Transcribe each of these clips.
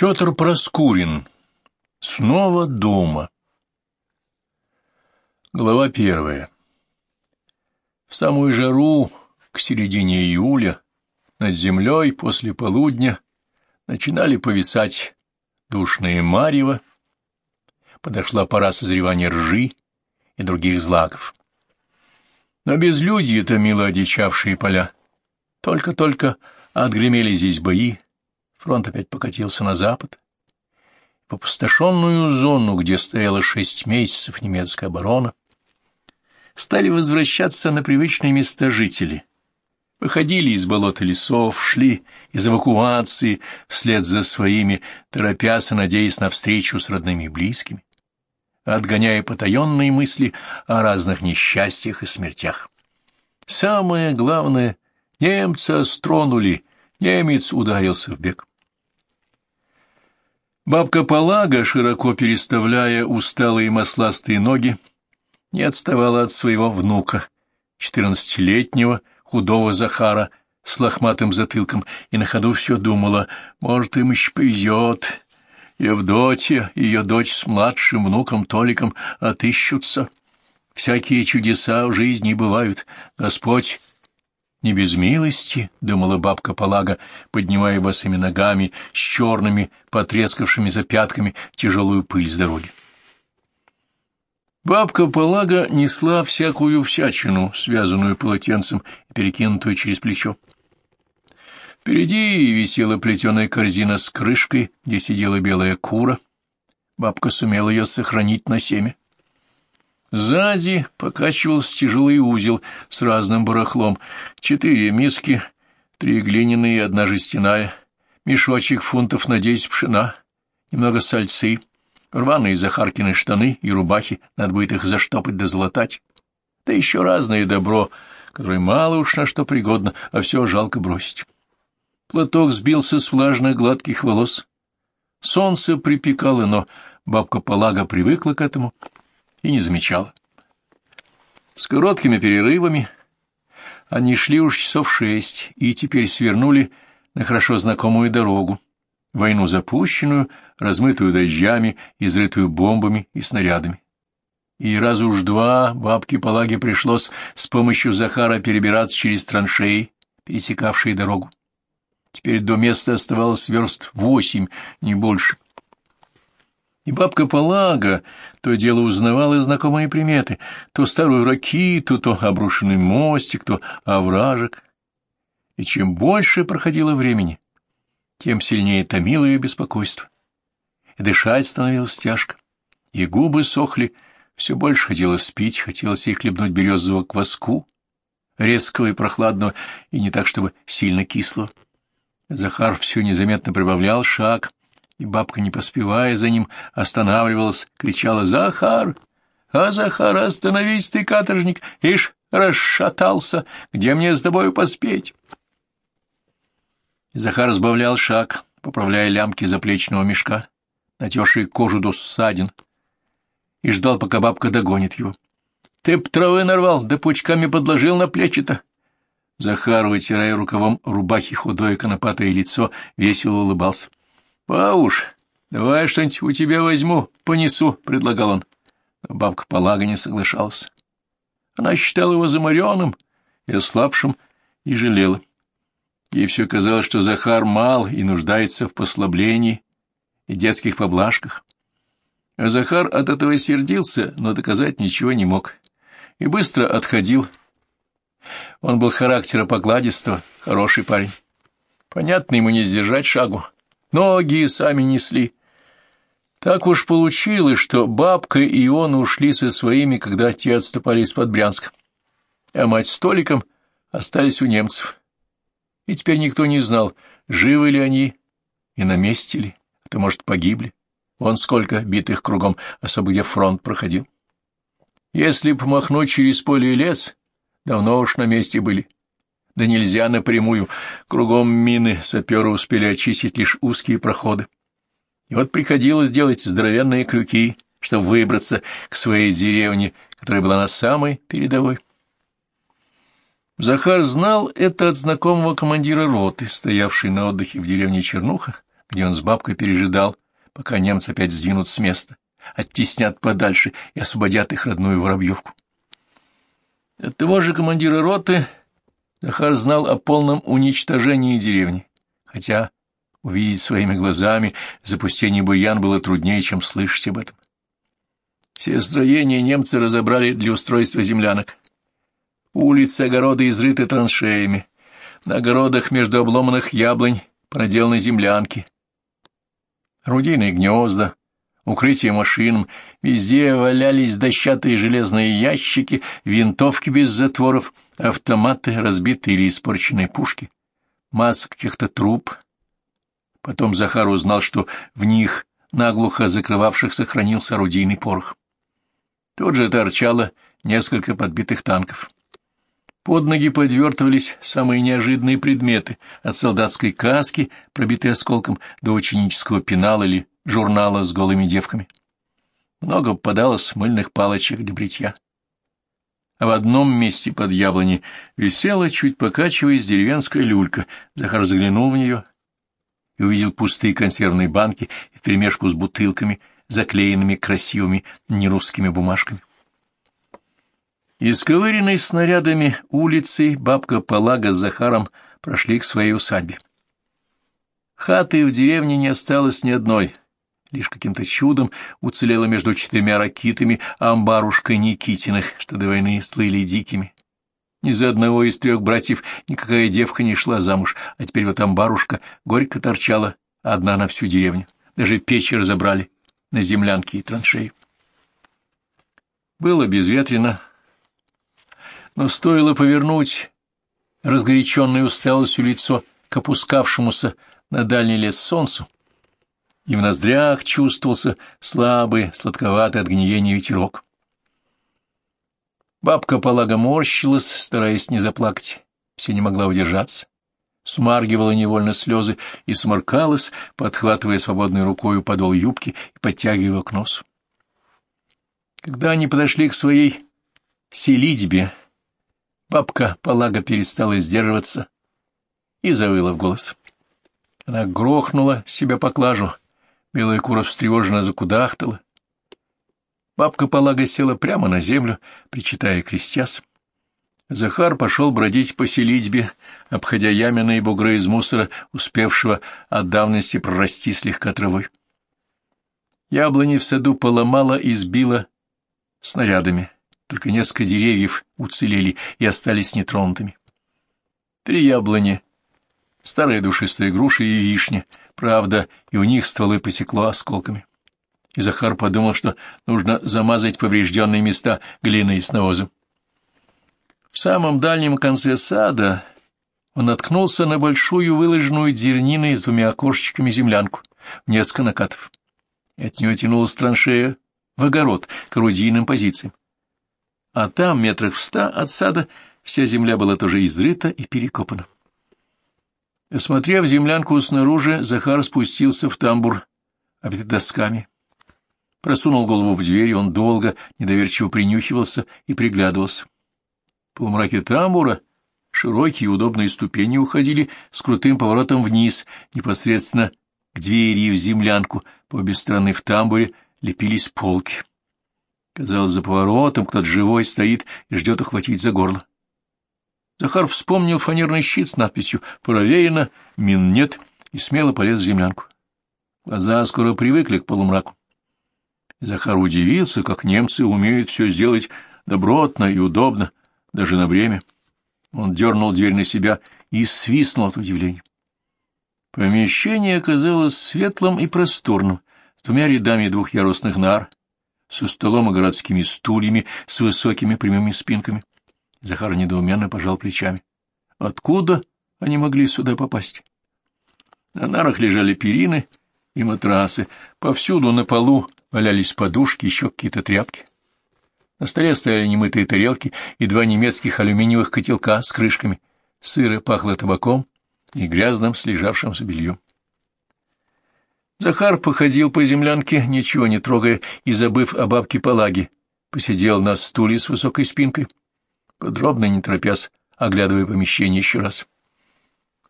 Петр Проскурин. Снова дома. Глава первая. В самую жару, к середине июля, над землей после полудня начинали повисать душные марево, подошла пора созревания ржи и других злаков. Но безлюдье томило одичавшие поля. Только-только отгремели здесь бои, Фронт опять покатился на запад. В опустошенную зону, где стояла шесть месяцев немецкая оборона, стали возвращаться на привычные места жители. Выходили из болот и лесов, шли из эвакуации вслед за своими, торопясь и надеясь на встречу с родными и близкими, отгоняя потаенные мысли о разных несчастьях и смертях. Самое главное — немца стронули, немец ударился в бег. Бабка Палага, широко переставляя усталые масластые ноги, не отставала от своего внука, четырнадцатилетнего худого Захара с лохматым затылком, и на ходу все думала, может, им еще повезет. Евдотья, ее дочь с младшим внуком Толиком отыщутся. Всякие чудеса в жизни бывают. Господь не без милости, — думала бабка Палага, поднимая босыми ногами с черными, потрескавшимися пятками тяжелую пыль с дороги. Бабка Палага несла всякую всячину, связанную полотенцем и перекинутую через плечо. Впереди висела плетеная корзина с крышкой, где сидела белая кура. Бабка сумела ее сохранить на семя. Сзади покачивался тяжелый узел с разным барахлом. Четыре миски, три глиняные и одна жестяная, мешочек фунтов на десять пшена, немного сальцы, рваные Захаркины штаны и рубахи, надо будет их заштопать да золотать. Да еще разное добро, которое мало уж на что пригодно, а все жалко бросить. Платок сбился с влажных гладких волос. Солнце припекало, но бабка Палага привыкла к этому — и не замечала. С короткими перерывами они шли уж часов шесть и теперь свернули на хорошо знакомую дорогу, войну запущенную, размытую дождями, изрытую бомбами и снарядами. И раз уж два бабке Палаге пришлось с помощью Захара перебираться через траншеи, пересекавшие дорогу. Теперь до места оставалось верст восемь, не больше. И бабка Палага то дело узнавала знакомые приметы, то старую ракиту, то обрушенный мостик, то овражек. И чем больше проходило времени, тем сильнее томило ее беспокойство. И дышать становилось тяжко, и губы сохли, все больше хотелось спить, хотелось ей хлебнуть березового кваску, резкого и прохладного, и не так, чтобы сильно кислого. Захар все незаметно прибавлял шаг, и бабка, не поспевая за ним, останавливалась, кричала «Захар! А, Захар, остановись ты, каторжник! Ишь, расшатался! Где мне с тобою поспеть?» Захар сбавлял шаг, поправляя лямки заплечного мешка, натершие кожу до ссадин, и ждал, пока бабка догонит его. «Ты б травы нарвал, да пучками подложил на плечи-то!» Захар, вытирая рукавом рубахи худое конопатое лицо, весело улыбался. «Пауш, давай что-нибудь у тебя возьму, понесу», — предлагал он. Но бабка Полага не соглашалась. Она считала его заморенным и ослабшим, и жалела. Ей все казалось, что Захар мал и нуждается в послаблении и детских поблажках. А Захар от этого сердился, но доказать ничего не мог, и быстро отходил. Он был характера покладистого, хороший парень. Понятно, ему не сдержать шагу, Ноги сами несли. Так уж получилось, что бабка и он ушли со своими, когда те отступали из-под Брянска. А мать с Толиком остались у немцев. И теперь никто не знал, живы ли они и на месте ли, а то, может, погибли. Вон сколько битых кругом, особо где фронт проходил. Если б махнуть через поле и лес, давно уж на месте были. Да нельзя напрямую. Кругом мины саперы успели очистить лишь узкие проходы. И вот приходилось делать здоровенные крюки, чтобы выбраться к своей деревне, которая была на самой передовой. Захар знал это от знакомого командира роты, стоявшей на отдыхе в деревне Чернуха, где он с бабкой пережидал, пока немцы опять сдвинут с места, оттеснят подальше и освободят их родную Воробьевку. От того же командира роты Захар знал о полном уничтожении деревни, хотя увидеть своими глазами запустение бурьян было труднее, чем слышать об этом. Все строения немцы разобрали для устройства землянок. Улицы, огороды изрыты траншеями. На огородах между обломанных яблонь проделаны землянки. Орудийные гнезда, укрытие машинам, везде валялись дощатые железные ящики, винтовки без затворов, автоматы, разбитые или испорченные пушки, масса каких-то труб. Потом Захар узнал, что в них, наглухо закрывавших, сохранился орудийный порох. Тут же торчало несколько подбитых танков. Под ноги подвертывались самые неожиданные предметы, от солдатской каски, пробитой осколком, до ученического пенала или журнала с голыми девками. Много попадалось мыльных палочек для бритья. А в одном месте под яблони висела, чуть покачиваясь, деревенская люлька. Захар заглянул в нее и увидел пустые консервные банки вперемешку с бутылками — заклеенными красивыми нерусскими бумажками. Исковыренной снарядами улицы бабка Палага с Захаром прошли к своей усадьбе. Хаты в деревне не осталось ни одной, лишь каким-то чудом уцелела между четырьмя ракитами амбарушкой Никитиных, что до войны слыли дикими. Ни за одного из трех братьев никакая девка не шла замуж, а теперь вот амбарушка горько торчала одна на всю деревню. Даже печи разобрали на землянке и траншеи. Было безветренно, но стоило повернуть разгоряченное усталостью лицо к опускавшемуся на дальний лес солнцу, и в ноздрях чувствовался слабый, сладковатый от гниения ветерок. Бабка полага морщилась, стараясь не заплакать, все не могла удержаться смаргивала невольно слезы и сморкалась, подхватывая свободной рукой подол юбки и подтягивая к носу. Когда они подошли к своей селитьбе, бабка Палага перестала сдерживаться и завыла в голос. Она грохнула себя по клажу, белая кура встревоженно закудахтала. Бабка Палага села прямо на землю, причитая крестясь. Захар пошел бродить по селитьбе, обходя ямины бугры из мусора, успевшего от давности прорасти слегка травой. Яблони в саду поломала и сбила снарядами, только несколько деревьев уцелели и остались нетронутыми. Три яблони, старая душистая груша и вишня, правда, и у них стволы посекло осколками. И Захар подумал, что нужно замазать поврежденные места глиной с навозом. В самом дальнем конце сада он наткнулся на большую выложенную дерниной с двумя окошечками землянку, несколько накатов. От нее тянулась траншея в огород к орудийным позициям. А там, метрах в ста от сада, вся земля была тоже изрыта и перекопана. Осмотрев землянку снаружи, Захар спустился в тамбур, обитый досками. Просунул голову в дверь, он долго, недоверчиво принюхивался и приглядывался полумраке тамбура широкие удобные ступени уходили с крутым поворотом вниз, непосредственно к двери в землянку, по обе стороны в тамбуре лепились полки. Казалось, за поворотом кто-то живой стоит и ждет ухватить за горло. Захар вспомнил фанерный щит с надписью «Проверено, мин нет» и смело полез в землянку. Глаза скоро привыкли к полумраку. Захар удивился, как немцы умеют все сделать добротно и удобно, даже на время. Он дернул дверь на себя и свистнул от удивления. Помещение оказалось светлым и просторным, с двумя рядами двухъярусных нар, со столом и городскими стульями с высокими прямыми спинками. Захар недоуменно пожал плечами. Откуда они могли сюда попасть? На нарах лежали перины и матрасы, повсюду на полу валялись подушки, еще какие-то тряпки. На столе стояли немытые тарелки и два немецких алюминиевых котелка с крышками. Сыро пахло табаком и грязным слежавшимся бельем. Захар походил по землянке, ничего не трогая и забыв о бабке Палаге. Посидел на стуле с высокой спинкой, подробно не торопясь, оглядывая помещение еще раз.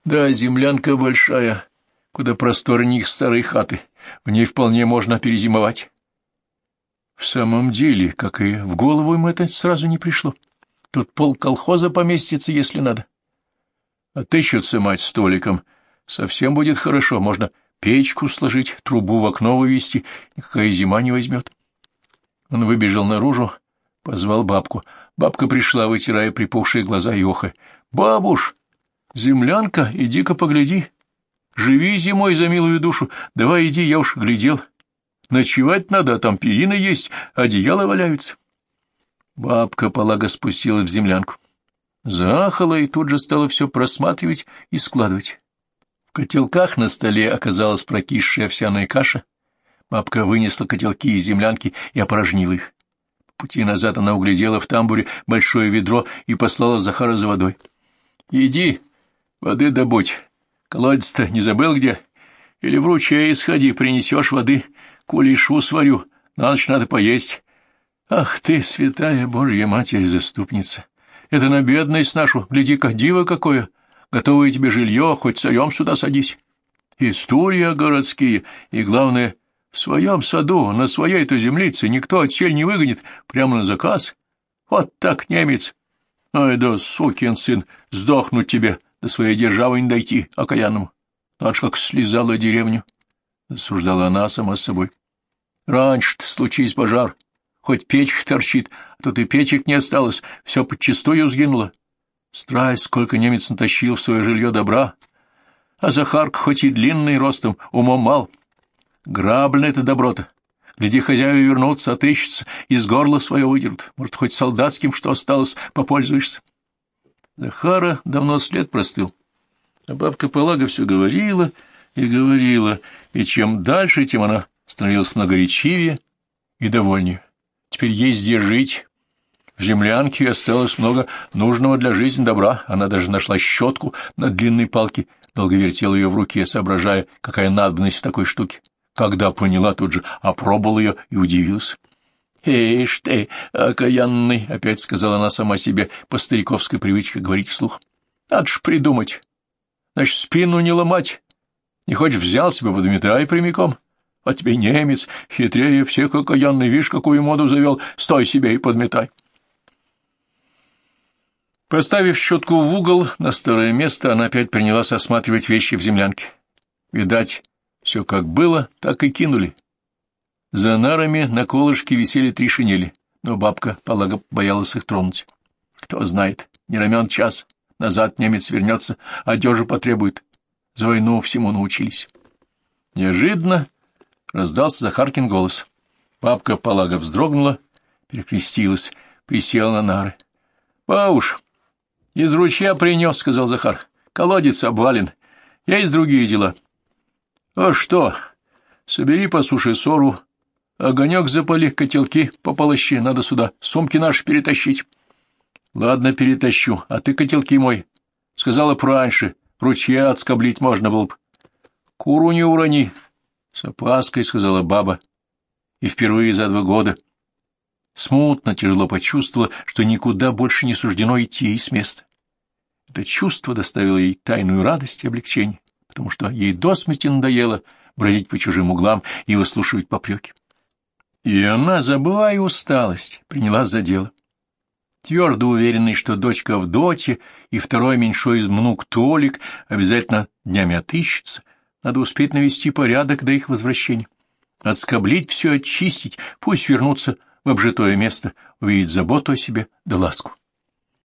Да, землянка большая, куда просторнее их старой хаты. В ней вполне можно перезимовать. В самом деле, как и в голову им это сразу не пришло. Тут пол колхоза поместится, если надо. Отыщется мать столиком. Совсем будет хорошо. Можно печку сложить, трубу в окно вывести. Никакая зима не возьмет. Он выбежал наружу, позвал бабку. Бабка пришла, вытирая припухшие глаза и охая. — Бабуш, землянка, иди-ка погляди. Живи зимой за милую душу. Давай иди, я уж глядел. Ночевать надо, а там перина есть, одеяло валяются. Бабка полага спустила в землянку. Заахала и тут же стала все просматривать и складывать. В котелках на столе оказалась прокисшая овсяная каша. Бабка вынесла котелки из землянки и опорожнила их. Пути назад она углядела в тамбуре большое ведро и послала Захара за водой. — Иди, воды добудь. Колодец-то не забыл где? Или в ручей сходи, принесешь воды, кулишу сварю, на ночь надо поесть. Ах ты, святая Божья Матерь-заступница! Это на бедность нашу, гляди-ка, диво какое! Готовое тебе жилье, хоть царем сюда садись. История городские, и, главное, в своем саду, на своей-то землице никто отсель не выгонит, прямо на заказ. Вот так немец. Ай да, сукин сын, сдохнуть тебе, до своей державы не дойти, окаянному. Аж как слезала деревню, — осуждала она сама с собой. Раньше-то случись пожар, хоть печь торчит, а тут и печек не осталось, все подчистую сгинуло. Страсть, сколько немец натащил в свое жилье добра, а Захарка хоть и длинный ростом, умом мал. Грабль это доброта. Гляди, хозяева вернутся, отыщутся, из горла свое выдерут. Может, хоть солдатским, что осталось, попользуешься. Захара давно след простыл. А бабка Палага все говорила и говорила, и чем дальше, тем она становилась многоречивее и довольнее. Теперь есть где жить. В землянке осталось много нужного для жизни добра. Она даже нашла щетку на длинной палке, долго вертела ее в руке, соображая, какая надобность в такой штуке. Когда поняла, тут же опробовала ее и удивилась. «Эйш ты, окаянный!» — опять сказала она сама себе по стариковской привычке говорить вслух. «Надо ж придумать. Значит, спину не ломать. Не хочешь, взял себе, подметай прямиком. А тебе немец, хитрее всех окаянный, видишь, какую моду завел, стой себе и подметай». Поставив щетку в угол на старое место, она опять принялась осматривать вещи в землянке. Видать, все как было, так и кинули. За нарами на колышке висели три шинели, но бабка, полага, боялась их тронуть. Кто знает, не рамен час, назад немец вернется, одежу потребует. За войну всему научились. Неожиданно раздался Захаркин голос. Бабка полага вздрогнула, перекрестилась, присела на нары. — Бауш, из ручья принес, — сказал Захар. — Колодец обвален. Есть другие дела. — А что? Собери по суше сору, Огонек запали, котелки по полощи, надо сюда, сумки наши перетащить. Ладно, перетащу, а ты котелки мой. Сказала раньше, ручья отскоблить можно было бы. Куру не урони. С опаской, сказала баба. И впервые за два года. Смутно, тяжело почувствовала, что никуда больше не суждено идти с места. Это чувство доставило ей тайную радость и облегчение, потому что ей до смерти надоело бродить по чужим углам и выслушивать попреки. И она, забывая усталость, принялась за дело. Твердо уверенный, что дочка в доте и второй меньшой внук Толик обязательно днями отыщутся, надо успеть навести порядок до их возвращения. Отскоблить все, очистить, пусть вернутся в обжитое место, увидеть заботу о себе да ласку.